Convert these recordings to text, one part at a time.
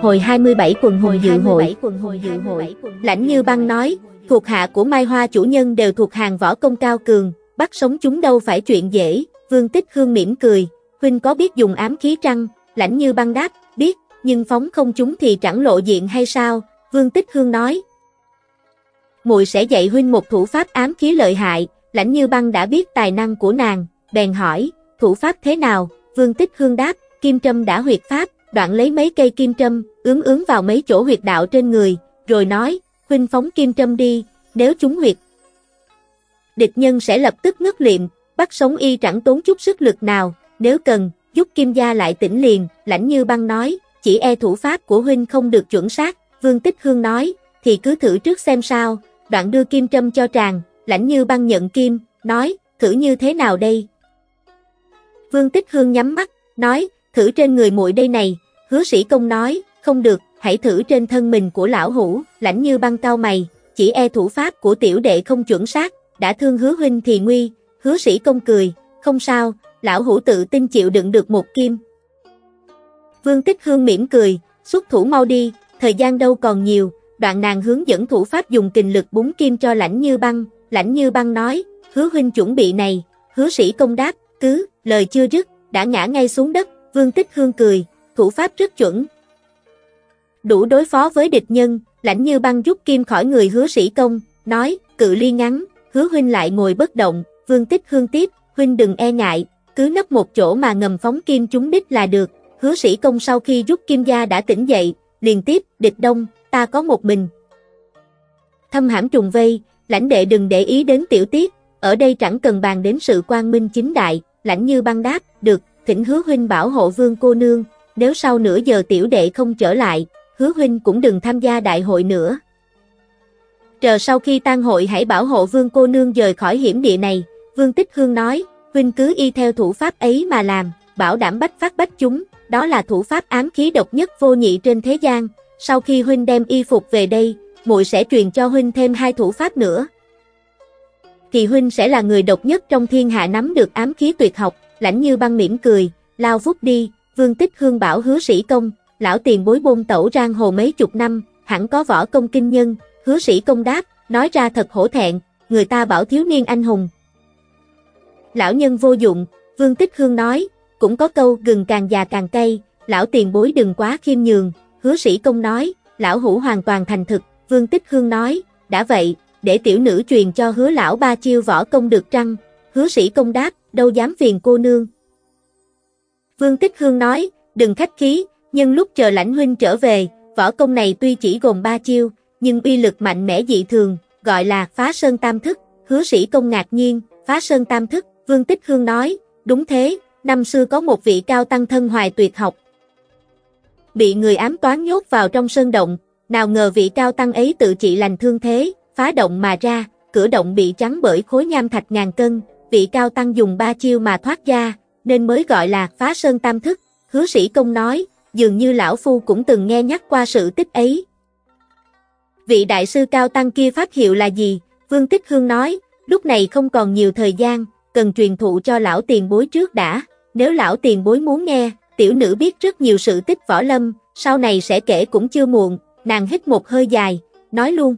Hồi 27 quần hùng dự hội. dự hội. Lãnh Như Băng nói, thuộc hạ của Mai Hoa chủ nhân đều thuộc hàng võ công cao cường, bắt sống chúng đâu phải chuyện dễ. Vương Tích Hương mỉm cười, huynh có biết dùng ám khí trăng? Lãnh Như Băng đáp, biết, nhưng phóng không chúng thì chẳng lộ diện hay sao? Vương Tích Hương nói. Muội sẽ dạy huynh một thủ pháp ám khí lợi hại, Lãnh Như Băng đã biết tài năng của nàng, bèn hỏi, thủ pháp thế nào? Vương Tích Hương đáp, kim trâm đã huyệt pháp, đoạn lấy mấy cây kim trâm, ướm ướm vào mấy chỗ huyệt đạo trên người, rồi nói, huynh phóng kim trâm đi, nếu chúng huyệt. Địch nhân sẽ lập tức ngất liệm, bắt sống y chẳng tốn chút sức lực nào, nếu cần, giúp kim gia lại tỉnh liền, lãnh như băng nói, chỉ e thủ pháp của huynh không được chuẩn xác, vương tích hương nói, thì cứ thử trước xem sao, đoạn đưa kim trâm cho tràng, lãnh như băng nhận kim, nói, thử như thế nào đây? Vương tích hương nhắm mắt, nói, thử trên người muội đây này, hứa sĩ công nói, không được, hãy thử trên thân mình của lão hủ, lãnh như băng cao mày, chỉ e thủ pháp của tiểu đệ không chuẩn xác, đã thương hứa huynh thì nguy, hứa sĩ công cười, không sao, lão hủ tự tin chịu đựng được một kim. Vương Tích Hương mỉm cười, xuất thủ mau đi, thời gian đâu còn nhiều, đoạn nàng hướng dẫn thủ pháp dùng kình lực búng kim cho lãnh như băng, lãnh như băng nói, hứa huynh chuẩn bị này, hứa sĩ công đáp, cứ, lời chưa dứt, đã ngã ngay xuống đất, Vương Tích Hương cười, thủ pháp rất chuẩn. Đủ đối phó với địch nhân, lãnh như băng rút kim khỏi người hứa sĩ công, nói, cự ly ngắn, hứa huynh lại ngồi bất động, Vương Tích Hương tiếp, huynh đừng e ngại, cứ nấp một chỗ mà ngầm phóng kim trúng đích là được, hứa sĩ công sau khi rút kim gia đã tỉnh dậy, liền tiếp, địch đông, ta có một mình. Thâm hãm trùng vây, lãnh đệ đừng để ý đến tiểu tiết, ở đây chẳng cần bàn đến sự quan minh chính đại, lãnh như băng đáp, được, thỉnh hứa huynh bảo hộ vương cô nương, nếu sau nửa giờ tiểu đệ không trở lại, hứa huynh cũng đừng tham gia đại hội nữa. Chờ sau khi tan hội hãy bảo hộ vương cô nương rời khỏi hiểm địa này, vương tích hương nói, huynh cứ y theo thủ pháp ấy mà làm, bảo đảm bách phát bách chúng, đó là thủ pháp ám khí độc nhất vô nhị trên thế gian, sau khi huynh đem y phục về đây, muội sẽ truyền cho huynh thêm hai thủ pháp nữa. Thì huynh sẽ là người độc nhất trong thiên hạ nắm được ám khí tuyệt học, lãnh như băng mỉm cười, lao vút đi, vương tích hương bảo hứa sĩ công, lão tiền bối bôn tẩu rang hồ mấy chục năm, hẳn có võ công kinh nhân, hứa sĩ công đáp, nói ra thật hổ thẹn, người ta bảo thiếu niên anh hùng. Lão nhân vô dụng, vương tích hương nói, cũng có câu gừng càng già càng cay, lão tiền bối đừng quá khiêm nhường, hứa sĩ công nói, lão hủ hoàn toàn thành thực, vương tích hương nói, đã vậy, để tiểu nữ truyền cho hứa lão ba chiêu võ công được trăng, hứa sĩ công đáp, đâu dám phiền cô nương. Vương Tích Hương nói, đừng khách khí, nhưng lúc chờ lãnh huynh trở về, võ công này tuy chỉ gồm ba chiêu, nhưng uy lực mạnh mẽ dị thường, gọi là phá sơn tam thức, hứa sĩ công ngạc nhiên, phá sơn tam thức, Vương Tích Hương nói, đúng thế, năm xưa có một vị cao tăng thân hoài tuyệt học. Bị người ám toán nhốt vào trong sơn động, nào ngờ vị cao tăng ấy tự trị lành thương thế, phá động mà ra, cửa động bị trắng bởi khối nham thạch ngàn cân, vị cao tăng dùng ba chiêu mà thoát ra, nên mới gọi là phá sơn tam thức. Hứa sĩ công nói, dường như lão phu cũng từng nghe nhắc qua sự tích ấy. Vị đại sư cao tăng kia pháp hiệu là gì? Vương Tích Hương nói, lúc này không còn nhiều thời gian, cần truyền thụ cho lão tiền bối trước đã. Nếu lão tiền bối muốn nghe, tiểu nữ biết rất nhiều sự tích võ lâm, sau này sẽ kể cũng chưa muộn, nàng hít một hơi dài, nói luôn.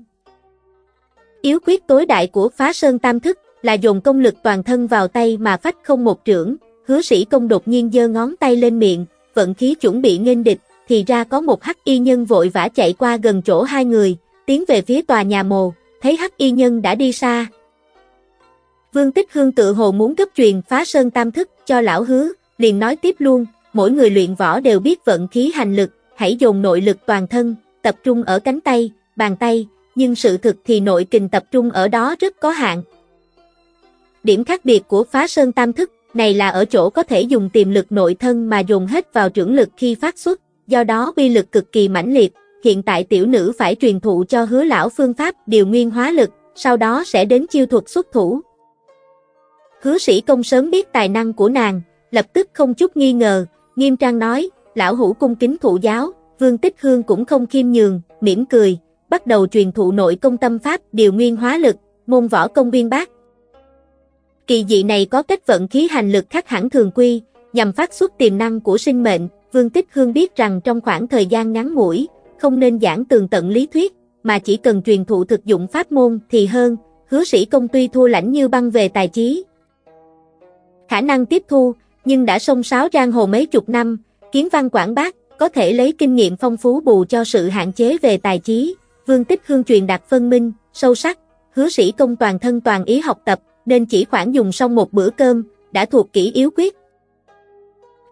Yếu quyết tối đại của phá sơn tam thức, là dồn công lực toàn thân vào tay mà phách không một trưởng, hứa sĩ công đột nhiên giơ ngón tay lên miệng, vận khí chuẩn bị nghênh địch, thì ra có một hắc y nhân vội vã chạy qua gần chỗ hai người, tiến về phía tòa nhà mồ, thấy hắc y nhân đã đi xa. Vương Tích Hương tự hồ muốn cấp truyền phá sơn tam thức cho lão hứa, liền nói tiếp luôn, mỗi người luyện võ đều biết vận khí hành lực, hãy dồn nội lực toàn thân, tập trung ở cánh tay, bàn tay, nhưng sự thực thì nội kình tập trung ở đó rất có hạn. Điểm khác biệt của phá sơn tam thức này là ở chỗ có thể dùng tiềm lực nội thân mà dùng hết vào trưởng lực khi phát xuất, do đó uy lực cực kỳ mãnh liệt. Hiện tại tiểu nữ phải truyền thụ cho hứa lão phương pháp điều nguyên hóa lực, sau đó sẽ đến chiêu thuật xuất thủ. Hứa sĩ công sớm biết tài năng của nàng, lập tức không chút nghi ngờ, nghiêm trang nói, lão hữu cung kính thụ giáo, vương tích hương cũng không khiêm nhường, mỉm cười, bắt đầu truyền thụ nội công tâm pháp điều nguyên hóa lực, môn võ công viên bác. Kỳ dị này có cách vận khí hành lực khác hẳn thường quy, nhằm phát xuất tiềm năng của sinh mệnh, Vương Tích Hương biết rằng trong khoảng thời gian ngắn ngủi, không nên giảng tường tận lý thuyết, mà chỉ cần truyền thụ thực dụng pháp môn thì hơn, hứa sĩ công tuy thua lãnh như băng về tài trí. Khả năng tiếp thu, nhưng đã sông sáo giang hồ mấy chục năm, kiến văn quảng bác, có thể lấy kinh nghiệm phong phú bù cho sự hạn chế về tài trí. Vương Tích Hương truyền đạt phân minh, sâu sắc, hứa sĩ công toàn thân toàn ý học tập, nên chỉ khoảng dùng xong một bữa cơm, đã thuộc kỹ yếu quyết.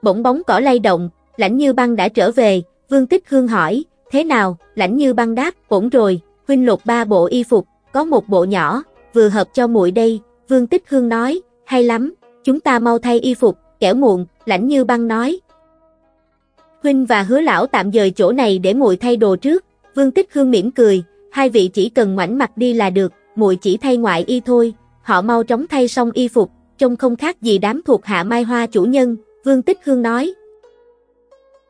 Bỗng bóng cỏ lay động, lãnh như băng đã trở về, Vương Tích Hương hỏi, thế nào, lãnh như băng đáp, ổn rồi, huynh lột ba bộ y phục, có một bộ nhỏ, vừa hợp cho muội đây, Vương Tích Hương nói, hay lắm, chúng ta mau thay y phục, kẻo muộn, lãnh như băng nói. Huynh và hứa lão tạm dời chỗ này để muội thay đồ trước, Vương Tích Hương mỉm cười, hai vị chỉ cần ngoảnh mặt đi là được, muội chỉ thay ngoại y thôi, họ mau chóng thay xong y phục, trông không khác gì đám thuộc hạ Mai Hoa chủ nhân, Vương Tích Hương nói.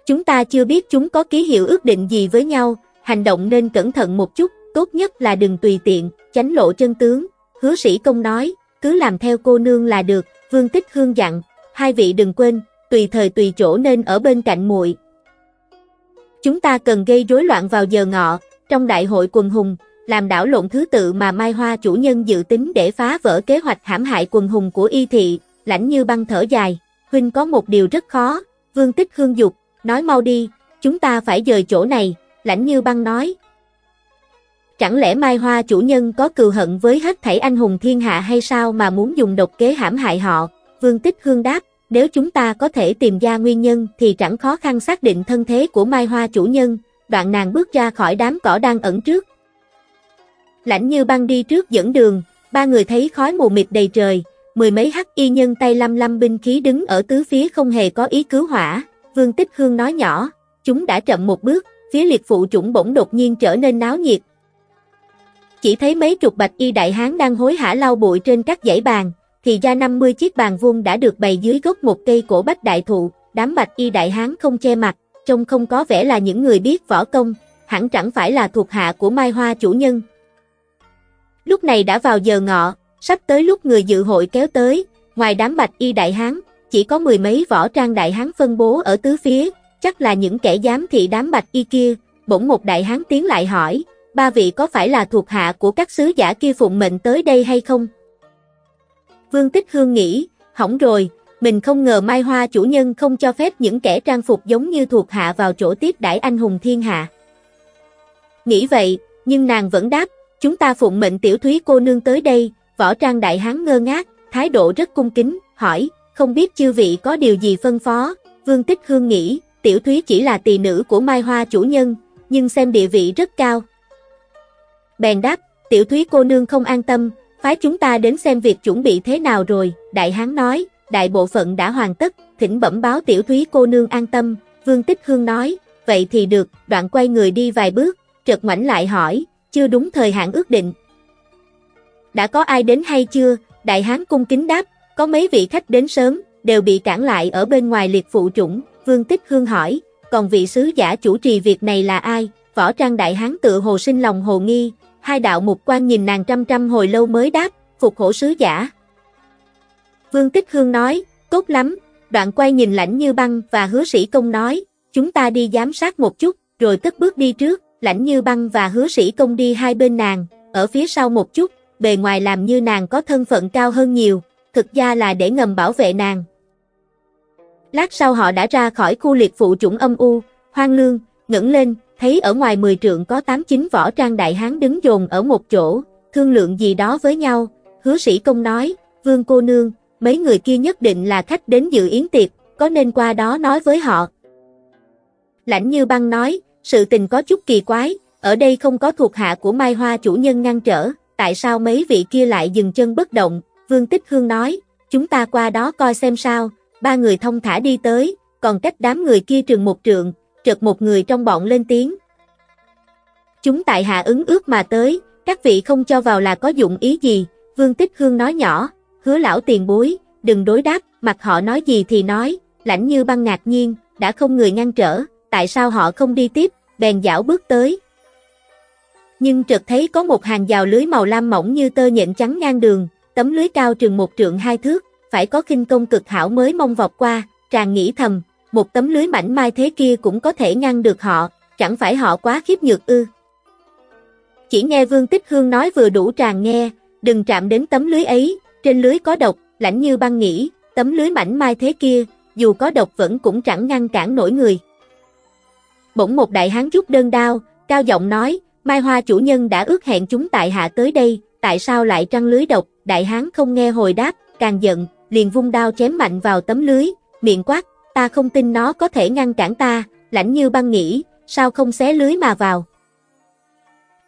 Chúng ta chưa biết chúng có ký hiệu ước định gì với nhau, hành động nên cẩn thận một chút, tốt nhất là đừng tùy tiện, tránh lộ chân tướng, hứa sĩ công nói, cứ làm theo cô nương là được, Vương Tích Hương dặn, hai vị đừng quên, tùy thời tùy chỗ nên ở bên cạnh muội. Chúng ta cần gây rối loạn vào giờ ngọ, trong đại hội quần hùng, làm đảo lộn thứ tự mà Mai Hoa chủ nhân dự tính để phá vỡ kế hoạch hãm hại quần hùng của y thị, lãnh như băng thở dài, huynh có một điều rất khó, vương tích hương dục, nói mau đi, chúng ta phải dời chỗ này, lãnh như băng nói. Chẳng lẽ Mai Hoa chủ nhân có cừu hận với hết thảy anh hùng thiên hạ hay sao mà muốn dùng độc kế hãm hại họ, vương tích hương đáp, nếu chúng ta có thể tìm ra nguyên nhân thì chẳng khó khăn xác định thân thế của Mai Hoa chủ nhân, đoạn nàng bước ra khỏi đám cỏ đang ẩn trước, Lãnh như băng đi trước dẫn đường, ba người thấy khói mù mịt đầy trời, mười mấy hắc y nhân tay lăm lăm binh khí đứng ở tứ phía không hề có ý cứu hỏa. Vương Tích Hương nói nhỏ, chúng đã chậm một bước, phía liệt phụ chủng bỗng đột nhiên trở nên náo nhiệt. Chỉ thấy mấy chục bạch y đại hán đang hối hả lau bụi trên các dãy bàn, thì ra 50 chiếc bàn vuông đã được bày dưới gốc một cây cổ bách đại thụ, đám bạch y đại hán không che mặt, trông không có vẻ là những người biết võ công, hẳn chẳng phải là thuộc hạ của Mai Hoa chủ nhân. Lúc này đã vào giờ ngọ, sắp tới lúc người dự hội kéo tới, ngoài đám bạch y đại hán, chỉ có mười mấy võ trang đại hán phân bố ở tứ phía, chắc là những kẻ giám thị đám bạch y kia, bỗng một đại hán tiến lại hỏi, ba vị có phải là thuộc hạ của các sứ giả kia phụng mệnh tới đây hay không? Vương Tích Hương nghĩ, hỏng rồi, mình không ngờ Mai Hoa chủ nhân không cho phép những kẻ trang phục giống như thuộc hạ vào chỗ tiếp đãi anh hùng thiên hạ. Nghĩ vậy, nhưng nàng vẫn đáp, Chúng ta phụng mệnh tiểu thúy cô nương tới đây, võ trang đại hán ngơ ngác, thái độ rất cung kính, hỏi, không biết chư vị có điều gì phân phó, vương tích hương nghĩ, tiểu thúy chỉ là tỳ nữ của Mai Hoa chủ nhân, nhưng xem địa vị rất cao. Bèn đáp, tiểu thúy cô nương không an tâm, phái chúng ta đến xem việc chuẩn bị thế nào rồi, đại hán nói, đại bộ phận đã hoàn tất, thỉnh bẩm báo tiểu thúy cô nương an tâm, vương tích hương nói, vậy thì được, đoạn quay người đi vài bước, trật ngoảnh lại hỏi, chưa đúng thời hạn ước định. Đã có ai đến hay chưa? Đại hán cung kính đáp, có mấy vị khách đến sớm, đều bị cản lại ở bên ngoài liệt phụ chủng, Vương Tích Hương hỏi, còn vị sứ giả chủ trì việc này là ai? Võ trang đại hán tự hồ sinh lòng hồ nghi, hai đạo mục quan nhìn nàng trăm trăm hồi lâu mới đáp, phục hổ sứ giả. Vương Tích Hương nói, tốt lắm, đoạn quay nhìn lãnh như băng và hứa sĩ công nói, chúng ta đi giám sát một chút, rồi cất bước đi trước lãnh như băng và hứa sĩ công đi hai bên nàng, ở phía sau một chút, bề ngoài làm như nàng có thân phận cao hơn nhiều, thực ra là để ngầm bảo vệ nàng. Lát sau họ đã ra khỏi khu liệt phụ chủng âm u, hoang lương, ngẩng lên, thấy ở ngoài mười trượng có tám chín võ trang đại hán đứng dồn ở một chỗ, thương lượng gì đó với nhau, hứa sĩ công nói, vương cô nương, mấy người kia nhất định là khách đến dự yến tiệc, có nên qua đó nói với họ. Lãnh như băng nói, sự tình có chút kỳ quái, ở đây không có thuộc hạ của Mai Hoa chủ nhân ngăn trở, tại sao mấy vị kia lại dừng chân bất động, Vương Tích Hương nói, chúng ta qua đó coi xem sao, ba người thông thả đi tới, còn cách đám người kia trường một trượng, trật một người trong bọn lên tiếng. Chúng tại hạ ứng ước mà tới, các vị không cho vào là có dụng ý gì, Vương Tích Hương nói nhỏ, hứa lão tiền bối, đừng đối đáp, mặt họ nói gì thì nói, lãnh như băng ngạc nhiên, đã không người ngăn trở, tại sao họ không đi tiếp, bèn dảo bước tới. Nhưng trật thấy có một hàng rào lưới màu lam mỏng như tơ nhện trắng ngang đường, tấm lưới cao trường một trượng hai thước, phải có khinh công cực hảo mới mong vọt qua, tràn nghĩ thầm, một tấm lưới mảnh mai thế kia cũng có thể ngăn được họ, chẳng phải họ quá khiếp nhược ư. Chỉ nghe Vương Tích Hương nói vừa đủ tràn nghe, đừng chạm đến tấm lưới ấy, trên lưới có độc, lãnh như băng nghĩ, tấm lưới mảnh mai thế kia, dù có độc vẫn cũng chẳng ngăn cản nổi người. Bỗng một đại hán rút đơn đao, cao giọng nói, Mai Hoa chủ nhân đã ước hẹn chúng tại hạ tới đây, tại sao lại trăng lưới độc, đại hán không nghe hồi đáp, càng giận, liền vung đao chém mạnh vào tấm lưới, miệng quát, ta không tin nó có thể ngăn cản ta, lãnh như băng nghĩ, sao không xé lưới mà vào.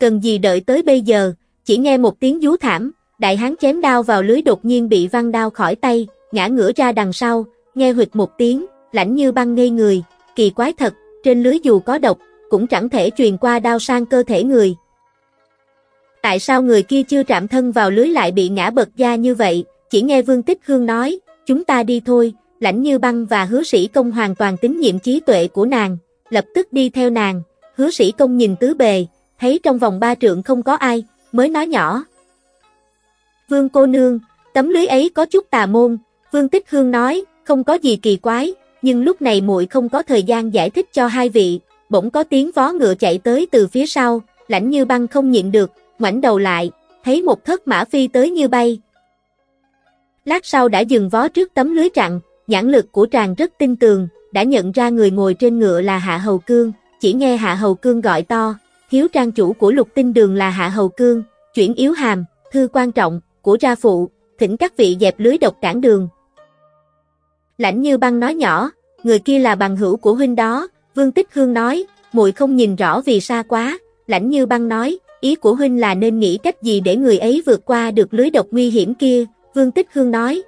Cần gì đợi tới bây giờ, chỉ nghe một tiếng rú thảm, đại hán chém đao vào lưới đột nhiên bị văng đao khỏi tay, ngã ngửa ra đằng sau, nghe huyệt một tiếng, lãnh như băng ngây người, kỳ quái thật, trên lưới dù có độc, cũng chẳng thể truyền qua đao sang cơ thể người. Tại sao người kia chưa chạm thân vào lưới lại bị ngã bật da như vậy, chỉ nghe Vương Tích Hương nói, chúng ta đi thôi, lãnh như băng và hứa sĩ công hoàn toàn tín nhiệm trí tuệ của nàng, lập tức đi theo nàng, hứa sĩ công nhìn tứ bề, thấy trong vòng ba trượng không có ai, mới nói nhỏ. Vương cô nương, tấm lưới ấy có chút tà môn, Vương Tích Hương nói, không có gì kỳ quái, nhưng lúc này muội không có thời gian giải thích cho hai vị, bỗng có tiếng vó ngựa chạy tới từ phía sau, lãnh như băng không nhịn được, ngoảnh đầu lại, thấy một thất mã phi tới như bay. Lát sau đã dừng vó trước tấm lưới chặn, nhãn lực của tràng rất tinh tường, đã nhận ra người ngồi trên ngựa là Hạ Hầu Cương, chỉ nghe Hạ Hầu Cương gọi to, thiếu trang chủ của lục tinh đường là Hạ Hầu Cương, chuyển yếu hàm, thư quan trọng, của ra phụ, thỉnh các vị dẹp lưới độc cản đường. Lãnh như băng nói nhỏ, người kia là bằng hữu của huynh đó, Vương Tích Hương nói, muội không nhìn rõ vì xa quá, lãnh như băng nói, ý của huynh là nên nghĩ cách gì để người ấy vượt qua được lưới độc nguy hiểm kia, Vương Tích Hương nói.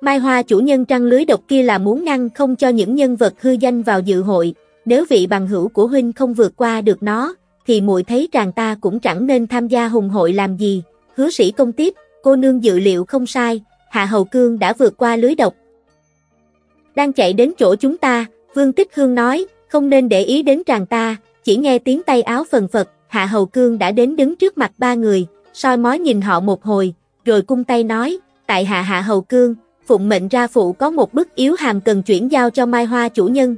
Mai Hoa chủ nhân trăng lưới độc kia là muốn ngăn không cho những nhân vật hư danh vào dự hội, nếu vị bằng hữu của huynh không vượt qua được nó, thì muội thấy chàng ta cũng chẳng nên tham gia hùng hội làm gì, hứa sĩ công tiếp, cô nương dự liệu không sai, Hạ Hầu Cương đã vượt qua lưới độc. Đang chạy đến chỗ chúng ta, Vương Tích Hương nói, không nên để ý đến chàng ta, chỉ nghe tiếng tay áo phần phật, Hạ Hầu Cương đã đến đứng trước mặt ba người, soi mói nhìn họ một hồi, rồi cung tay nói, tại Hạ Hạ Hầu Cương, phụng mệnh ra phụ có một bức yếu hàm cần chuyển giao cho Mai Hoa chủ nhân.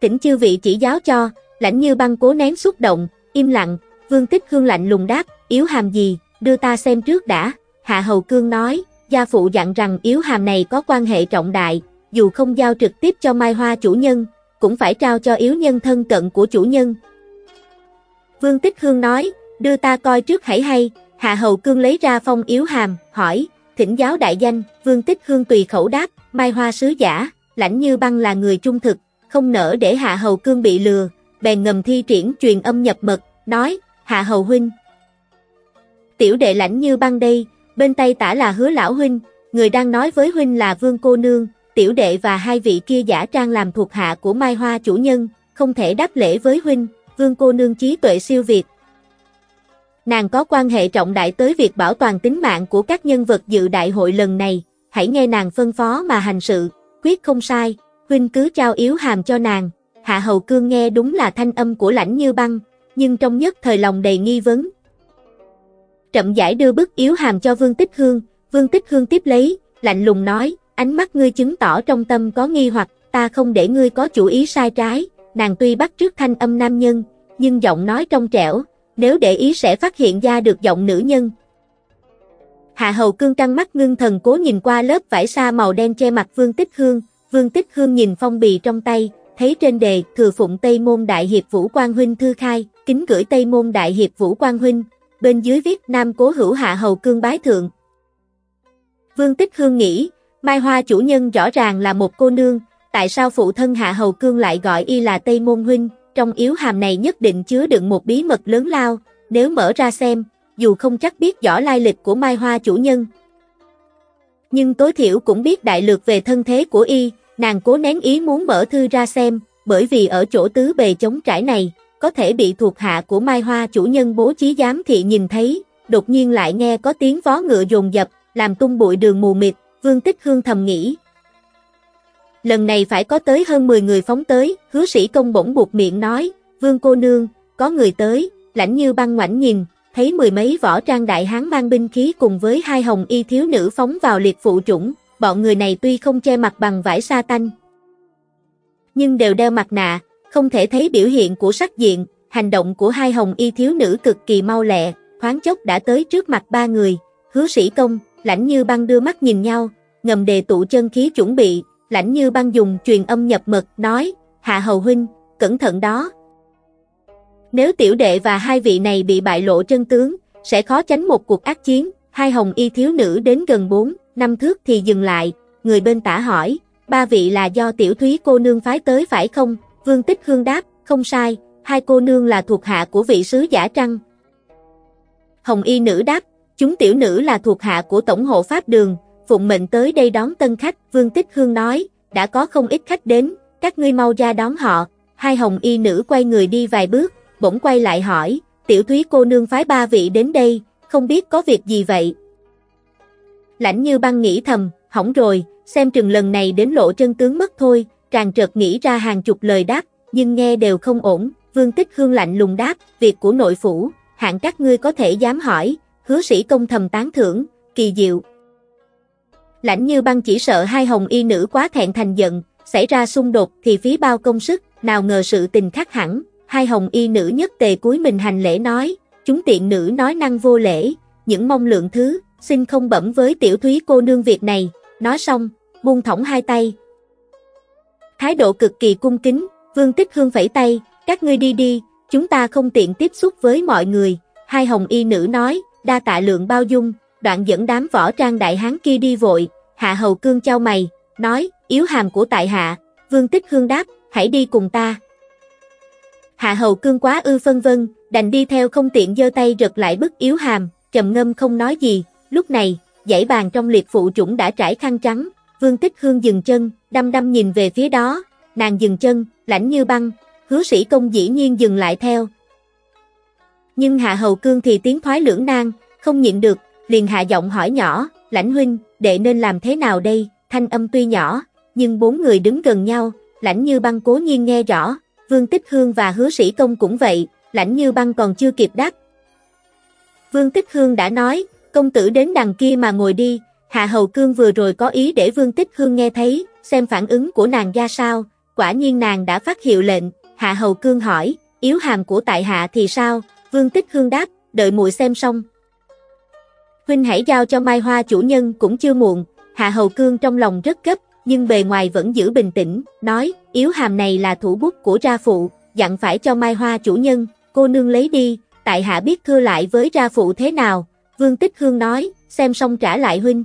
Tỉnh chư vị chỉ giáo cho, lãnh như băng cố nén xúc động, im lặng, Vương Tích Hương lạnh lùng đáp, yếu hàm gì, đưa ta xem trước đã, Hạ Hầu Cương nói, gia phụ dặn rằng yếu hàm này có quan hệ trọng đại, dù không giao trực tiếp cho Mai Hoa chủ nhân, cũng phải trao cho yếu nhân thân cận của chủ nhân. Vương Tích Hương nói, đưa ta coi trước hãy hay, Hạ Hầu Cương lấy ra phong yếu hàm, hỏi, thỉnh giáo đại danh, Vương Tích Hương tùy khẩu đáp, Mai Hoa sứ giả, lãnh như băng là người trung thực, không nỡ để Hạ Hầu Cương bị lừa, bèn ngầm thi triển truyền âm nhập mật, nói, Hạ Hầu Huynh. Tiểu đệ lãnh như băng đây, bên tay tả là hứa lão Huynh, người đang nói với Huynh là Vương Cô Nương, tiểu đệ và hai vị kia giả trang làm thuộc hạ của Mai Hoa chủ nhân, không thể đáp lễ với huynh, vương cô nương trí tuệ siêu việt. Nàng có quan hệ trọng đại tới việc bảo toàn tính mạng của các nhân vật dự đại hội lần này, hãy nghe nàng phân phó mà hành sự, quyết không sai, huynh cứ trao yếu hàm cho nàng. Hạ Hầu Cương nghe đúng là thanh âm của lãnh như băng, nhưng trong nhất thời lòng đầy nghi vấn. Trậm giải đưa bức yếu hàm cho Vương Tích Hương, Vương Tích Hương tiếp lấy, lạnh lùng nói, Ánh mắt ngươi chứng tỏ trong tâm có nghi hoặc, ta không để ngươi có chủ ý sai trái, nàng tuy bắt trước thanh âm nam nhân, nhưng giọng nói trong trẻo, nếu để ý sẽ phát hiện ra được giọng nữ nhân. Hạ Hầu Cương căng mắt ngưng thần cố nhìn qua lớp vải sa màu đen che mặt Vương Tích Hương, Vương Tích Hương nhìn phong bì trong tay, thấy trên đề thừa phụng Tây Môn Đại Hiệp Vũ Quang Huynh thư khai, kính gửi Tây Môn Đại Hiệp Vũ Quang Huynh, bên dưới viết Nam Cố Hữu Hạ Hầu Cương bái thượng. Vương Tích Hương nghĩ, Mai Hoa chủ nhân rõ ràng là một cô nương, tại sao phụ thân Hạ Hầu Cương lại gọi y là Tây Môn Huynh, trong yếu hàm này nhất định chứa đựng một bí mật lớn lao, nếu mở ra xem, dù không chắc biết rõ lai lịch của Mai Hoa chủ nhân. Nhưng tối thiểu cũng biết đại lược về thân thế của y, nàng cố nén ý muốn mở thư ra xem, bởi vì ở chỗ tứ bề chống trải này, có thể bị thuộc hạ của Mai Hoa chủ nhân bố trí giám thị nhìn thấy, đột nhiên lại nghe có tiếng vó ngựa dồn dập, làm tung bụi đường mù mịt, Vương Tích Hương thầm nghĩ. Lần này phải có tới hơn 10 người phóng tới, hứa sĩ công bỗng buộc miệng nói, Vương cô nương, có người tới, lãnh như băng ngoảnh nhìn, thấy mười mấy võ trang đại hán mang binh khí cùng với hai hồng y thiếu nữ phóng vào liệt phụ chủng, bọn người này tuy không che mặt bằng vải sa tanh, nhưng đều đeo mặt nạ, không thể thấy biểu hiện của sắc diện, hành động của hai hồng y thiếu nữ cực kỳ mau lẹ, thoáng chốc đã tới trước mặt ba người, hứa sĩ công, lãnh như băng đưa mắt nhìn nhau, ngầm đề tụ chân khí chuẩn bị, lãnh như băng dùng truyền âm nhập mật, nói, hạ hầu huynh, cẩn thận đó. Nếu tiểu đệ và hai vị này bị bại lộ chân tướng, sẽ khó tránh một cuộc ác chiến, hai hồng y thiếu nữ đến gần bốn, năm thước thì dừng lại, người bên tả hỏi, ba vị là do tiểu thúy cô nương phái tới phải không? Vương Tích Hương đáp, không sai, hai cô nương là thuộc hạ của vị sứ giả trăng. Hồng y nữ đáp, chúng tiểu nữ là thuộc hạ của tổng hộ pháp đường, phụng mệnh tới đây đón tân khách, Vương Tích Hương nói, đã có không ít khách đến, các ngươi mau ra đón họ, hai hồng y nữ quay người đi vài bước, bỗng quay lại hỏi, tiểu thúy cô nương phái ba vị đến đây, không biết có việc gì vậy. Lãnh như băng nghĩ thầm, hỏng rồi, xem chừng lần này đến lộ chân tướng mất thôi, tràn trợt nghĩ ra hàng chục lời đáp, nhưng nghe đều không ổn, vương tích hương lạnh lùng đáp, việc của nội phủ, hạng các ngươi có thể dám hỏi, hứa sĩ công thầm tán thưởng, kỳ diệu. Lãnh như băng chỉ sợ hai hồng y nữ quá thẹn thành giận, xảy ra xung đột thì phí bao công sức, nào ngờ sự tình khác hẳn, hai hồng y nữ nhất tề cuối mình hành lễ nói, chúng tiện nữ nói năng vô lễ, những mong lượng thứ, xin không bẩm với tiểu thúy cô nương việc này, nói xong, buông thõng hai tay. Thái độ cực kỳ cung kính, vương tích hương phẩy tay, các ngươi đi đi, chúng ta không tiện tiếp xúc với mọi người, hai hồng y nữ nói, đa tạ lượng bao dung, đoạn dẫn đám võ trang đại hán kia đi vội, hạ hầu cương trao mày, nói, yếu hàm của tại hạ, vương tích hương đáp, hãy đi cùng ta. Hạ hầu cương quá ư phân vân, đành đi theo không tiện giơ tay rực lại bức yếu hàm, trầm ngâm không nói gì, lúc này, dãy bàn trong liệt phụ chủng đã trải khăn trắng, vương tích hương dừng chân, đăm đăm nhìn về phía đó, nàng dừng chân, lãnh như băng, hứa sĩ công dĩ nhiên dừng lại theo. Nhưng hạ hầu cương thì tiếng thoái lưỡng nan, không nhịn được, liền hạ giọng hỏi nhỏ, lãnh huynh, đệ nên làm thế nào đây, thanh âm tuy nhỏ, nhưng bốn người đứng gần nhau, lãnh như băng cố nhiên nghe rõ, Vương Tích Hương và hứa sĩ công cũng vậy, lãnh như băng còn chưa kịp đáp. Vương Tích Hương đã nói, công tử đến đằng kia mà ngồi đi, Hạ Hầu Cương vừa rồi có ý để Vương Tích Hương nghe thấy, xem phản ứng của nàng ra sao, quả nhiên nàng đã phát hiệu lệnh, Hạ Hầu Cương hỏi, yếu hàm của tại hạ thì sao, Vương Tích Hương đáp, đợi muội xem xong. Huynh hãy giao cho Mai Hoa chủ nhân cũng chưa muộn, Hạ Hầu Cương trong lòng rất gấp, nhưng bề ngoài vẫn giữ bình tĩnh, nói, yếu hàm này là thủ bút của gia phụ, dặn phải cho Mai Hoa chủ nhân, cô nương lấy đi, tại hạ biết thưa lại với gia phụ thế nào, Vương Tích Hương nói, xem xong trả lại huynh.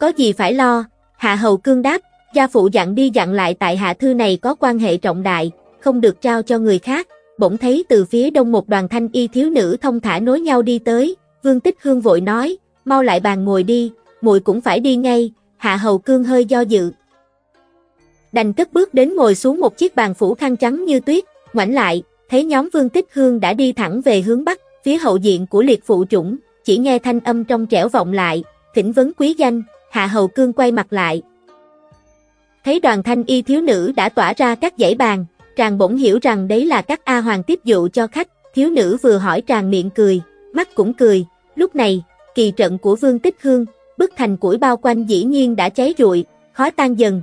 Có gì phải lo, Hạ Hầu Cương đáp, gia phụ dặn đi dặn lại tại hạ thư này có quan hệ trọng đại, không được trao cho người khác, bỗng thấy từ phía đông một đoàn thanh y thiếu nữ thông thả nối nhau đi tới, Vương Tích Hương vội nói, mau lại bàn ngồi đi, muội cũng phải đi ngay, Hạ Hầu Cương hơi do dự. Đành cất bước đến ngồi xuống một chiếc bàn phủ khăn trắng như tuyết, ngoảnh lại, thấy nhóm Vương Tích Hương đã đi thẳng về hướng Bắc, phía hậu diện của liệt phụ chủng, chỉ nghe thanh âm trong trẻo vọng lại, thỉnh vấn quý danh, Hạ Hầu Cương quay mặt lại. Thấy đoàn thanh y thiếu nữ đã tỏa ra các dãy bàn, tràng bỗng hiểu rằng đấy là các A Hoàng tiếp dụ cho khách, thiếu nữ vừa hỏi tràng miệng cười, mắt cũng cười, lúc này, kỳ trận của Vương Tích Hương, bức thành củi bao quanh dĩ nhiên đã cháy rụi, khói tan dần.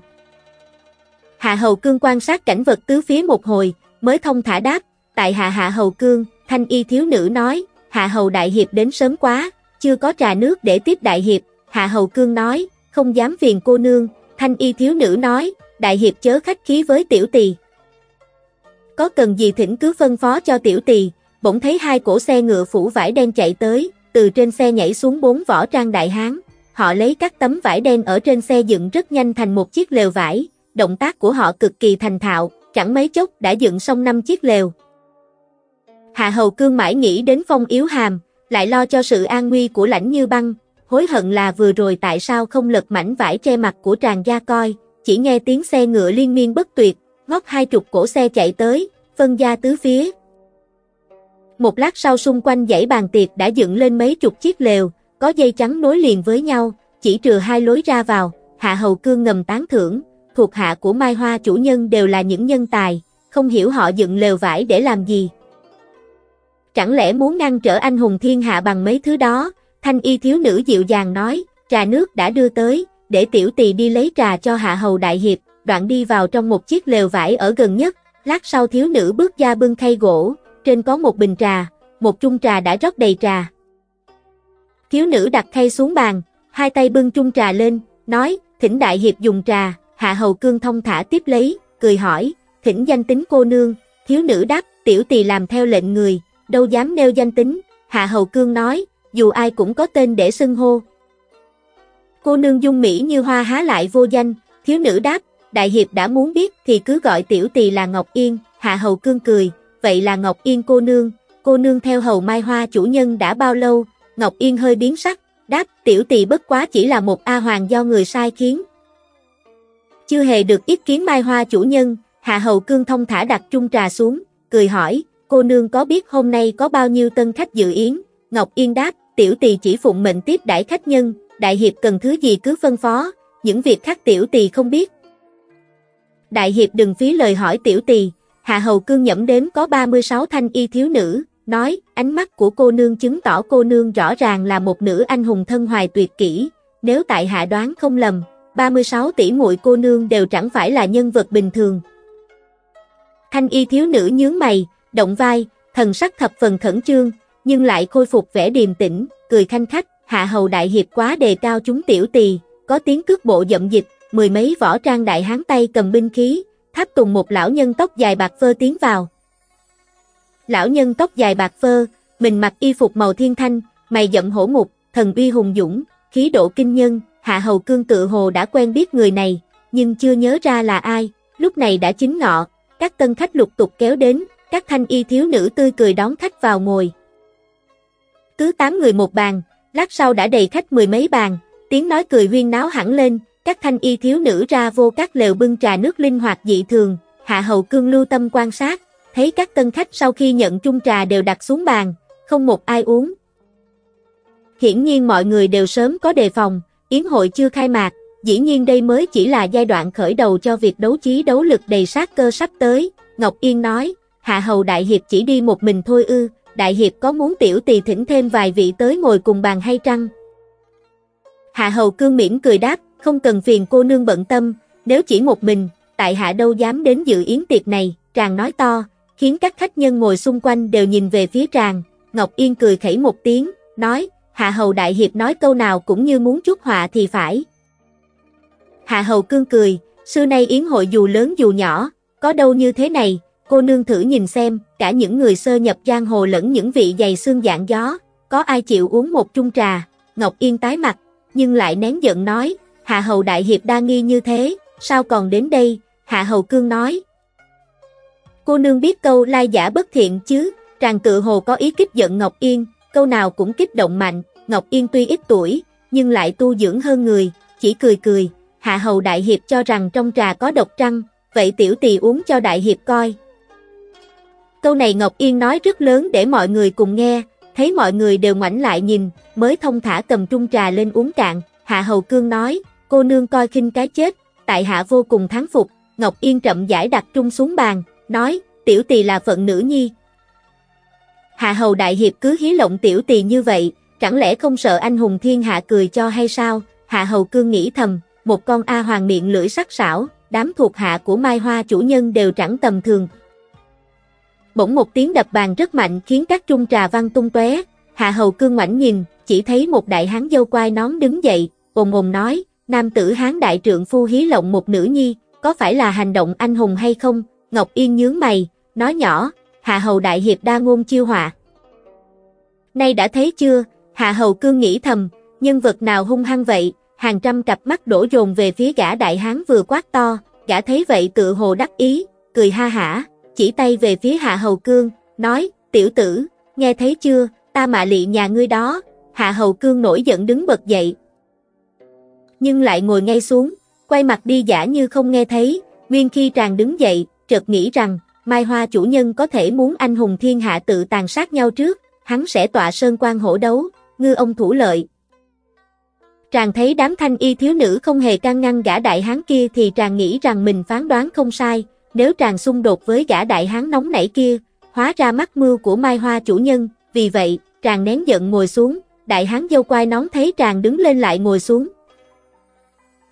Hạ Hầu Cương quan sát cảnh vật tứ phía một hồi, mới thông thả đáp, tại hạ Hạ Hầu Cương, thanh y thiếu nữ nói, Hạ Hầu Đại Hiệp đến sớm quá, chưa có trà nước để tiếp Đại Hiệp, Hạ Hầu Cương nói, không dám phiền cô nương, thanh y thiếu nữ nói, Đại Hiệp chớ khách khí với tiểu tỳ. Có cần gì thỉnh cứ phân phó cho tiểu tỳ, bỗng thấy hai cổ xe ngựa phủ vải đen chạy tới, từ trên xe nhảy xuống bốn võ trang đại hán, họ lấy các tấm vải đen ở trên xe dựng rất nhanh thành một chiếc lều vải, động tác của họ cực kỳ thành thạo, chẳng mấy chốc đã dựng xong năm chiếc lều. Hạ Hầu Cương mãi nghĩ đến phong yếu hàm, lại lo cho sự an nguy của lãnh như băng, hối hận là vừa rồi tại sao không lật mảnh vải che mặt của tràng gia coi, chỉ nghe tiếng xe ngựa liên miên bất tuyệt, ngót hai chục cổ xe chạy tới, phân gia tứ phía. Một lát sau xung quanh dãy bàn tiệc đã dựng lên mấy chục chiếc lều, có dây trắng nối liền với nhau, chỉ trừ hai lối ra vào, Hạ Hầu Cương ngầm tán thưởng, thuộc hạ của Mai Hoa chủ nhân đều là những nhân tài, không hiểu họ dựng lều vải để làm gì. Chẳng lẽ muốn ngăn trở anh hùng thiên hạ bằng mấy thứ đó, thanh y thiếu nữ dịu dàng nói, trà nước đã đưa tới, để tiểu tỳ đi lấy trà cho hạ hầu đại hiệp, đoạn đi vào trong một chiếc lều vải ở gần nhất, lát sau thiếu nữ bước ra bưng khay gỗ, trên có một bình trà, một chung trà đã rót đầy trà. Thiếu nữ đặt khay xuống bàn, hai tay bưng chung trà lên, nói, thỉnh đại hiệp dùng trà, hạ hầu cương thông thả tiếp lấy, cười hỏi, thỉnh danh tính cô nương, thiếu nữ đáp, tiểu tỳ làm theo lệnh người, đâu dám nêu danh tính, hạ hầu cương nói, dù ai cũng có tên để xưng hô. Cô nương dung mỹ như hoa há lại vô danh, thiếu nữ đáp, đại hiệp đã muốn biết thì cứ gọi tiểu tỳ là Ngọc Yên, hạ hầu cương cười, vậy là Ngọc Yên cô nương, cô nương theo hầu mai hoa chủ nhân đã bao lâu, Ngọc Yên hơi biến sắc, đáp tiểu tỳ bất quá chỉ là một A hoàng do người sai khiến. Chưa hề được ít kiến mai hoa chủ nhân, hạ hầu cương thông thả đặt chung trà xuống, cười hỏi, cô nương có biết hôm nay có bao nhiêu tân khách dự yến, Ngọc Yên đáp, tiểu tỳ chỉ phụng mệnh tiếp đãi khách nhân, đại hiệp cần thứ gì cứ phân phó, những việc khác tiểu tỳ không biết. Đại hiệp đừng phí lời hỏi tiểu tỳ, Hạ Hầu Cương nhẩm đến có 36 thanh y thiếu nữ, nói, ánh mắt của cô nương chứng tỏ cô nương rõ ràng là một nữ anh hùng thân hoài tuyệt kỹ, nếu tại hạ đoán không lầm, 36 tỷ muội cô nương đều chẳng phải là nhân vật bình thường. Thanh y thiếu nữ nhướng mày, động vai, thần sắc thập phần khẩn trương, nhưng lại khôi phục vẻ điềm tĩnh, cười khanh khách, hạ hầu đại hiệp quá đề cao chúng tiểu tỳ, có tiếng cước bộ dậm dịch, mười mấy võ trang đại hán tay cầm binh khí, tháp tùng một lão nhân tóc dài bạc phơ tiến vào. Lão nhân tóc dài bạc phơ, mình mặc y phục màu thiên thanh, mày dậm hổ mục, thần uy hùng dũng, khí độ kinh nhân, hạ hầu cương tự hồ đã quen biết người này, nhưng chưa nhớ ra là ai, lúc này đã chính ngọ, các tân khách lục tục kéo đến, các thanh y thiếu nữ tươi cười đón khách vào ngồi. Cứ tám người một bàn, lát sau đã đầy khách mười mấy bàn, tiếng nói cười huyên náo hẳn lên, các thanh y thiếu nữ ra vô các lều bưng trà nước linh hoạt dị thường, hạ hầu cương lưu tâm quan sát, thấy các tân khách sau khi nhận chung trà đều đặt xuống bàn, không một ai uống. Hiển nhiên mọi người đều sớm có đề phòng, yến hội chưa khai mạc, dĩ nhiên đây mới chỉ là giai đoạn khởi đầu cho việc đấu trí đấu lực đầy sát cơ sắp tới, Ngọc Yên nói, Hạ Hầu Đại Hiệp chỉ đi một mình thôi ư, Đại Hiệp có muốn tiểu tỳ thỉnh thêm vài vị tới ngồi cùng bàn hay trăng? Hạ Hầu Cương miễn cười đáp, không cần phiền cô nương bận tâm, nếu chỉ một mình, tại hạ đâu dám đến dự yến tiệc này, tràng nói to, khiến các khách nhân ngồi xung quanh đều nhìn về phía tràng, Ngọc Yên cười khẩy một tiếng, nói, Hạ Hầu Đại Hiệp nói câu nào cũng như muốn chút họa thì phải. Hạ Hầu Cương cười, xưa nay yến hội dù lớn dù nhỏ, có đâu như thế này, cô nương thử nhìn xem, cả những người sơ nhập giang hồ lẫn những vị dày xương dạng gió, có ai chịu uống một chung trà, Ngọc Yên tái mặt, nhưng lại nén giận nói, Hạ Hầu Đại Hiệp đa nghi như thế, sao còn đến đây, Hạ Hầu Cương nói. Cô nương biết câu lai giả bất thiện chứ, tràng tự hồ có ý kích giận Ngọc Yên, câu nào cũng kích động mạnh, Ngọc Yên tuy ít tuổi, nhưng lại tu dưỡng hơn người, chỉ cười cười, Hạ Hầu Đại Hiệp cho rằng trong trà có độc trăng, vậy tiểu tỳ uống cho Đại Hiệp coi. Câu này Ngọc Yên nói rất lớn để mọi người cùng nghe, thấy mọi người đều ngoảnh lại nhìn, mới thông thả cầm trung trà lên uống cạn, Hạ Hầu Cương nói, cô nương coi khinh cái chết, tại hạ vô cùng thắng phục, Ngọc Yên chậm giải đặt trung xuống bàn, nói, tiểu tỳ là phận nữ nhi. Hạ hầu đại hiệp cứ hí lộng tiểu tỳ như vậy, chẳng lẽ không sợ anh hùng thiên hạ cười cho hay sao, hạ hầu cương nghĩ thầm, một con A hoàng miệng lưỡi sắc sảo, đám thuộc hạ của Mai Hoa chủ nhân đều chẳng tầm thường. Bỗng một tiếng đập bàn rất mạnh khiến các trung trà văng tung tóe. Hạ Hầu Cương ngoảnh nhìn, chỉ thấy một đại hán dâu quai nón đứng dậy, ồm ồm nói, nam tử hán đại trượng phu hí lộng một nữ nhi, có phải là hành động anh hùng hay không? Ngọc Yên nhướng mày, nói nhỏ, Hạ Hầu đại hiệp đa ngôn chiêu họa. Nay đã thấy chưa, Hạ Hầu Cương nghĩ thầm, nhân vật nào hung hăng vậy, hàng trăm cặp mắt đổ dồn về phía gã đại hán vừa quát to, gã thấy vậy tự hồ đắc ý, cười ha hả, chỉ tay về phía Hạ Hầu Cương, nói, tiểu tử, nghe thấy chưa, ta mạ lị nhà ngươi đó, Hạ Hầu Cương nổi giận đứng bật dậy. Nhưng lại ngồi ngay xuống, quay mặt đi giả như không nghe thấy, nguyên khi tràng đứng dậy, chợt nghĩ rằng, Mai Hoa chủ nhân có thể muốn anh hùng thiên hạ tự tàn sát nhau trước, hắn sẽ tọa sơn quan hổ đấu, ngư ông thủ lợi. Tràng thấy đám thanh y thiếu nữ không hề can ngăn gã đại hán kia thì tràng nghĩ rằng mình phán đoán không sai, nếu tràng xung đột với gã đại hán nóng nảy kia, hóa ra mắt mưu của Mai Hoa chủ nhân, vì vậy, tràng nén giận ngồi xuống, đại hán dâu quai nón thấy tràng đứng lên lại ngồi xuống.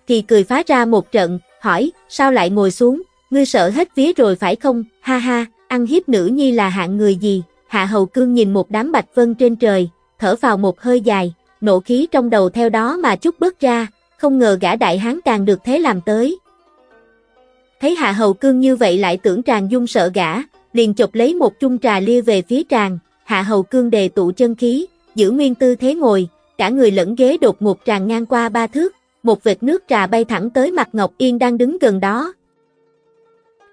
Thì cười phá ra một trận, hỏi, sao lại ngồi xuống, ngươi sợ hết vía rồi phải không, ha ha, ăn hiếp nữ nhi là hạng người gì, hạ hầu cương nhìn một đám bạch vân trên trời, thở vào một hơi dài, nộ khí trong đầu theo đó mà chút bớt ra, không ngờ gã đại hán càng được thế làm tới. Thấy hạ hầu cương như vậy lại tưởng tràng dung sợ gã, liền chụp lấy một chung trà lia về phía tràng, hạ hầu cương đề tụ chân khí, giữ nguyên tư thế ngồi, cả người lẫn ghế đột ngột tràn ngang qua ba thước, một vệt nước trà bay thẳng tới mặt Ngọc Yên đang đứng gần đó.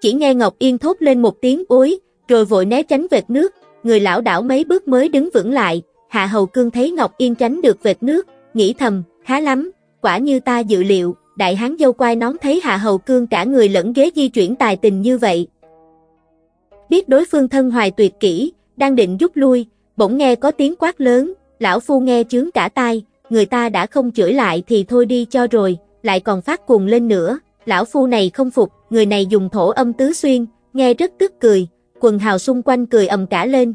Chỉ nghe Ngọc Yên thốt lên một tiếng ối, rồi vội né tránh vệt nước, người lão đảo mấy bước mới đứng vững lại, Hạ Hầu Cương thấy Ngọc Yên tránh được vệt nước, nghĩ thầm, khá lắm, quả như ta dự liệu, đại hán dâu quai nón thấy Hạ Hầu Cương cả người lẫn ghế di chuyển tài tình như vậy. Biết đối phương thân hoài tuyệt kỹ, đang định rút lui, bỗng nghe có tiếng quát lớn, lão phu nghe chướng cả tai, người ta đã không chửi lại thì thôi đi cho rồi, lại còn phát cuồng lên nữa, lão phu này không phục, người này dùng thổ âm tứ xuyên, nghe rất tức cười, quần hào xung quanh cười ầm cả lên.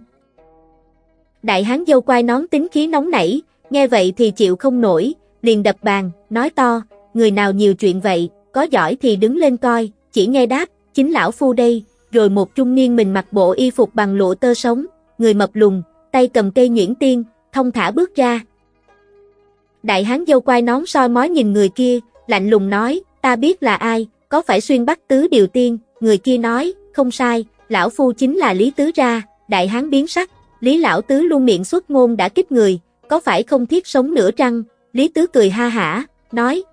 Đại hán dâu quai nón tính khí nóng nảy, nghe vậy thì chịu không nổi, liền đập bàn, nói to, người nào nhiều chuyện vậy, có giỏi thì đứng lên coi, chỉ nghe đáp, chính lão phu đây, rồi một trung niên mình mặc bộ y phục bằng lụa tơ sống, người mập lùn, tay cầm cây nhuyễn tiên, thông thả bước ra. Đại hán dâu quai nón soi mói nhìn người kia, lạnh lùng nói, ta biết là ai, có phải xuyên bắc tứ điều tiên, người kia nói, không sai, lão phu chính là Lý Tứ ra, đại hán biến sắc, Lý lão tứ luôn miệng xuất ngôn đã kích người, có phải không thiết sống nửa trăng, Lý Tứ cười ha hả, nói.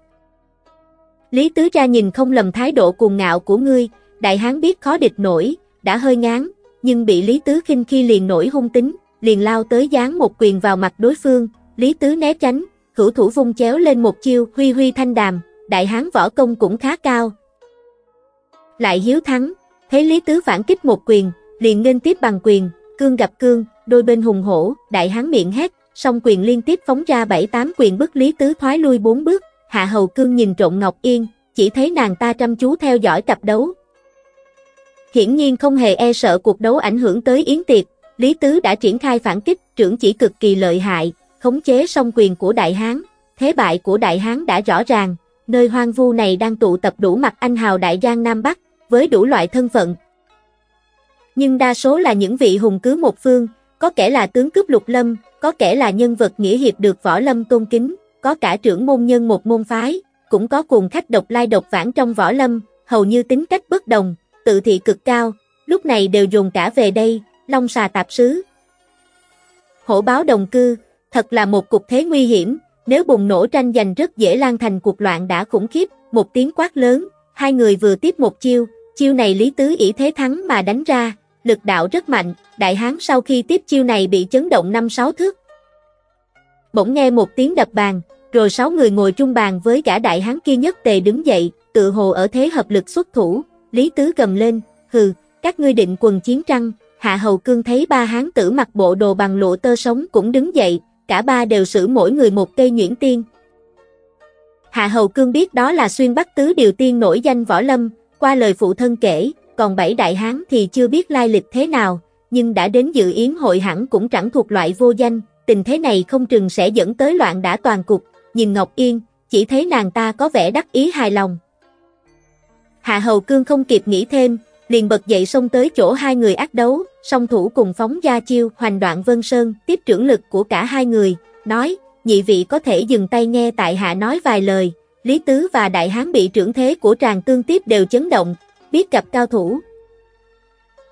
Lý Tứ ra nhìn không lầm thái độ cuồng ngạo của ngươi, đại hán biết khó địch nổi, đã hơi ngán, nhưng bị Lý Tứ khinh khi liền nổi hung tính, liền lao tới giáng một quyền vào mặt đối phương, Lý Tứ né tránh, hữu thủ vung chéo lên một chiêu, huy huy thanh đàm, đại hán võ công cũng khá cao. Lại hiếu thắng, thấy Lý Tứ phản kích một quyền, liền nên tiếp bằng quyền, cương gặp cương, đôi bên hùng hổ, đại hán miệng hét, song quyền liên tiếp phóng ra bảy tám quyền bức Lý Tứ thoái lui bốn bước, Hạ Hầu Cương nhìn trộn Ngọc Yên, chỉ thấy nàng ta chăm chú theo dõi cặp đấu. Hiển nhiên không hề e sợ cuộc đấu ảnh hưởng tới yến tiệc, Lý Tứ đã triển khai phản kích, trưởng chỉ cực kỳ lợi hại, khống chế song quyền của Đại Hán. Thế bại của Đại Hán đã rõ ràng, nơi hoang vu này đang tụ tập đủ mặt anh hào Đại Giang Nam Bắc, với đủ loại thân phận. Nhưng đa số là những vị hùng cứ một phương, có kẻ là tướng cướp lục lâm, có kẻ là nhân vật nghĩa hiệp được võ lâm tôn kính, có cả trưởng môn nhân một môn phái, cũng có cùng khách độc lai độc vãng trong võ lâm, hầu như tính cách bất đồng, tự thị cực cao, lúc này đều dùng cả về đây, long xà tạp sứ. Hổ báo đồng cư, thật là một cục thế nguy hiểm, nếu bùng nổ tranh giành rất dễ lan thành cuộc loạn đã khủng khiếp, một tiếng quát lớn, hai người vừa tiếp một chiêu, chiêu này Lý Tứ ỷ thế thắng mà đánh ra, lực đạo rất mạnh, đại hán sau khi tiếp chiêu này bị chấn động năm sáu thước. Bỗng nghe một tiếng đập bàn, rồi sáu người ngồi trung bàn với gã đại hán kia nhất tề đứng dậy, tự hồ ở thế hợp lực xuất thủ, Lý Tứ gầm lên, hừ, các ngươi định quần chiến trăng, Hạ Hầu Cương thấy ba hán tử mặc bộ đồ bằng lụa tơ sống cũng đứng dậy, cả ba đều sử mỗi người một cây nhuyễn tiên. Hạ Hầu Cương biết đó là xuyên bắc tứ điều tiên nổi danh võ lâm, qua lời phụ thân kể, còn bảy đại hán thì chưa biết lai lịch thế nào, nhưng đã đến dự yến hội hẳn cũng chẳng thuộc loại vô danh, tình thế này không chừng sẽ dẫn tới loạn đã toàn cục, nhìn Ngọc Yên, chỉ thấy nàng ta có vẻ đắc ý hài lòng. Hạ Hầu Cương không kịp nghĩ thêm, liền bật dậy xông tới chỗ hai người ác đấu, song thủ cùng phóng gia chiêu hoành đoạn Vân Sơn, tiếp trưởng lực của cả hai người, nói, nhị vị có thể dừng tay nghe tại hạ nói vài lời, Lý Tứ và Đại Hán bị trưởng thế của tràng tương tiếp đều chấn động, biết gặp cao thủ.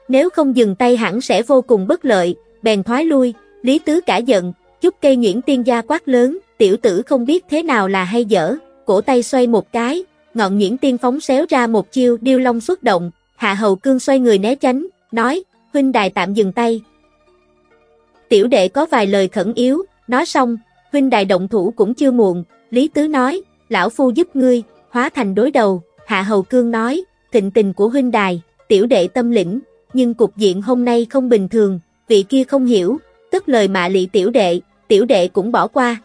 Nếu không dừng tay hẳn sẽ vô cùng bất lợi, bèn thoái lui, Lý Tứ cả giận, chút cây nhuyễn tiên gia quát lớn, tiểu tử không biết thế nào là hay dở, cổ tay xoay một cái, ngọn nhuyễn tiên phóng xéo ra một chiêu điêu long xuất động, hạ hầu cương xoay người né tránh, nói, huynh đài tạm dừng tay. Tiểu đệ có vài lời khẩn yếu, nói xong, huynh đài động thủ cũng chưa muộn, Lý Tứ nói, lão phu giúp ngươi, hóa thành đối đầu, hạ hầu cương nói, thịnh tình của huynh đài, tiểu đệ tâm lĩnh, nhưng cục diện hôm nay không bình thường, vị kia không hiểu, tức lời mạ lị tiểu đệ, tiểu đệ cũng bỏ qua.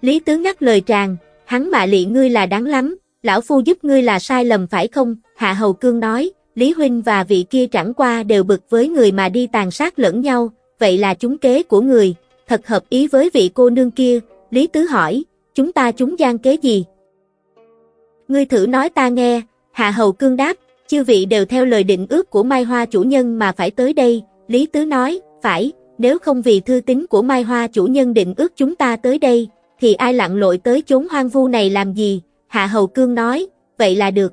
Lý Tứ ngắt lời tràng, hắn mạ lị ngươi là đáng lắm, lão phu giúp ngươi là sai lầm phải không, hạ hầu cương nói, Lý Huynh và vị kia chẳng qua đều bực với người mà đi tàn sát lẫn nhau, vậy là chúng kế của người, thật hợp ý với vị cô nương kia, Lý Tứ hỏi, chúng ta chúng gian kế gì? Ngươi thử nói ta nghe, Hạ Hầu Cương đáp, chư vị đều theo lời định ước của Mai Hoa chủ nhân mà phải tới đây, Lý Tứ nói, phải, nếu không vì thư tín của Mai Hoa chủ nhân định ước chúng ta tới đây, thì ai lặn lội tới chốn hoang vu này làm gì? Hạ Hầu Cương nói, vậy là được.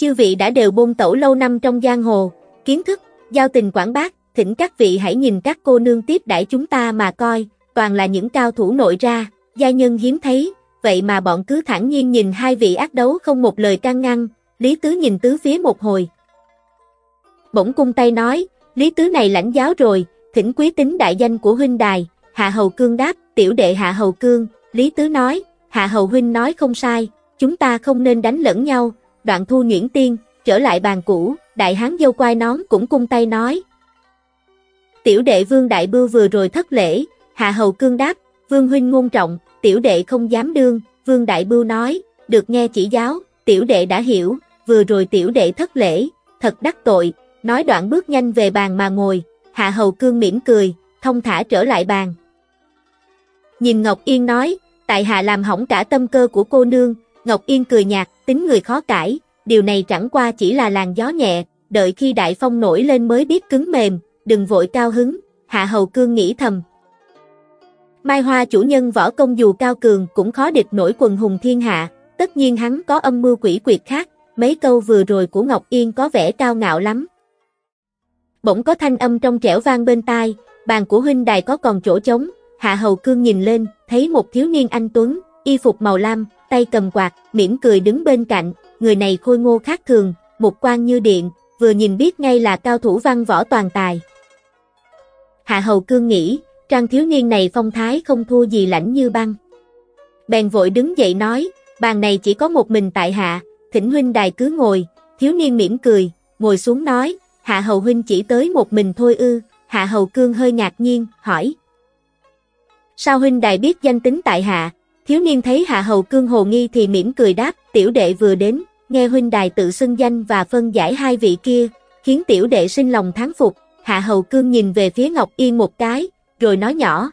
Chư vị đã đều bôn tẩu lâu năm trong giang hồ, kiến thức, giao tình quảng bác, thỉnh các vị hãy nhìn các cô nương tiếp đãi chúng ta mà coi, toàn là những cao thủ nội ra, gia nhân hiếm thấy, vậy mà bọn cứ thẳng nhiên nhìn hai vị ác đấu không một lời can ngăn, Lý Tứ nhìn tứ phía một hồi. Bỗng cung tay nói, Lý Tứ này lãnh giáo rồi, thỉnh quý tính đại danh của huynh đài, Hạ Hầu Cương đáp, tiểu đệ Hạ Hầu Cương, Lý Tứ nói, Hạ Hầu huynh nói không sai, chúng ta không nên đánh lẫn nhau, đoạn thu nhuyễn tiên, trở lại bàn cũ, đại hán dâu quai nón cũng cung tay nói. Tiểu đệ vương đại bưu vừa rồi thất lễ, Hạ Hầu Cương đáp, vương huynh ngôn trọng, tiểu đệ không dám đương, vương đại bưu nói, được nghe chỉ giáo, tiểu đệ đã hiểu, vừa rồi tiểu đệ thất lễ, thật đắc tội, nói đoạn bước nhanh về bàn mà ngồi, Hạ Hầu Cương mỉm cười, thông thả trở lại bàn. Nhìn Ngọc Yên nói, tại hạ làm hỏng cả tâm cơ của cô nương, Ngọc Yên cười nhạt, tính người khó cãi, điều này chẳng qua chỉ là làn gió nhẹ, đợi khi đại phong nổi lên mới biết cứng mềm, đừng vội cao hứng, Hạ Hầu Cương nghĩ thầm. Mai Hoa chủ nhân võ công dù cao cường cũng khó địch nổi quần hùng thiên hạ, tất nhiên hắn có âm mưu quỷ quyệt khác, mấy câu vừa rồi của Ngọc Yên có vẻ cao ngạo lắm. Bỗng có thanh âm trong trẻo vang bên tai, bàn của huynh đài có còn chỗ trống, Hạ Hầu Cương nhìn lên, thấy một thiếu niên anh Tuấn, y phục màu lam, tay cầm quạt, mỉm cười đứng bên cạnh, người này khôi ngô khác thường, một quan như điện, vừa nhìn biết ngay là cao thủ văn võ toàn tài. Hạ Hầu Cương nghĩ, trang thiếu niên này phong thái không thua gì lãnh như băng. Bèn vội đứng dậy nói, bàn này chỉ có một mình tại hạ, thỉnh huynh đài cứ ngồi, thiếu niên mỉm cười, ngồi xuống nói, hạ hầu huynh chỉ tới một mình thôi ư, hạ hầu cương hơi ngạc nhiên, hỏi. Sao huynh đài biết danh tính tại hạ, thiếu niên thấy hạ hầu cương hồ nghi thì mỉm cười đáp, tiểu đệ vừa đến, nghe huynh đài tự xưng danh và phân giải hai vị kia, khiến tiểu đệ sinh lòng thán phục, hạ hầu cương nhìn về phía Ngọc Yên một cái, rồi nói nhỏ.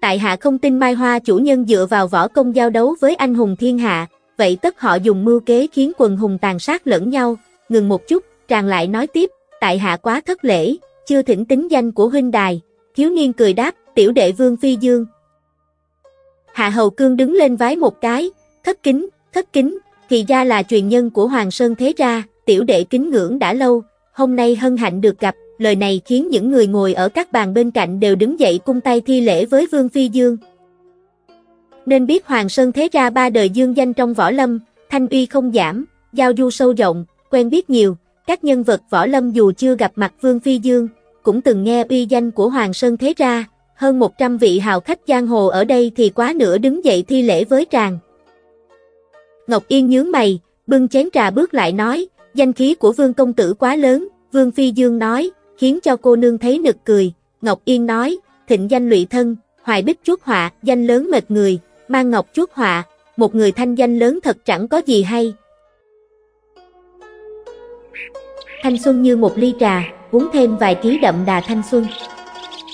Tại hạ không tin Mai Hoa chủ nhân dựa vào võ công giao đấu với anh hùng thiên hạ, vậy tất họ dùng mưu kế khiến quần hùng tàn sát lẫn nhau, ngừng một chút, tràng lại nói tiếp, tại hạ quá thất lễ, chưa thỉnh tính danh của huynh đài, thiếu niên cười đáp, tiểu đệ vương phi dương. Hạ hầu cương đứng lên vái một cái, thất kính, thất kính, thì ra là truyền nhân của Hoàng Sơn Thế Ra, tiểu đệ kính ngưỡng đã lâu, hôm nay hân hạnh được gặp, lời này khiến những người ngồi ở các bàn bên cạnh đều đứng dậy cung tay thi lễ với Vương Phi Dương. Nên biết Hoàng Sơn Thế Ra ba đời dương danh trong võ lâm, thanh uy không giảm, giao du sâu rộng, quen biết nhiều, các nhân vật võ lâm dù chưa gặp mặt Vương Phi Dương, cũng từng nghe uy danh của Hoàng Sơn Thế Ra, hơn 100 vị hào khách giang hồ ở đây thì quá nửa đứng dậy thi lễ với tràng. Ngọc Yên nhướng mày, bưng chén trà bước lại nói, danh khí của Vương Công Tử quá lớn, Vương Phi Dương nói, khiến cho cô nương thấy nực cười, Ngọc Yên nói, thịnh danh lụy thân, hoài bích chuốt họa, danh lớn mệt người, mang ngọc chuốt họa, một người thanh danh lớn thật chẳng có gì hay. Thanh xuân như một ly trà, uống thêm vài ký đậm đà thanh xuân.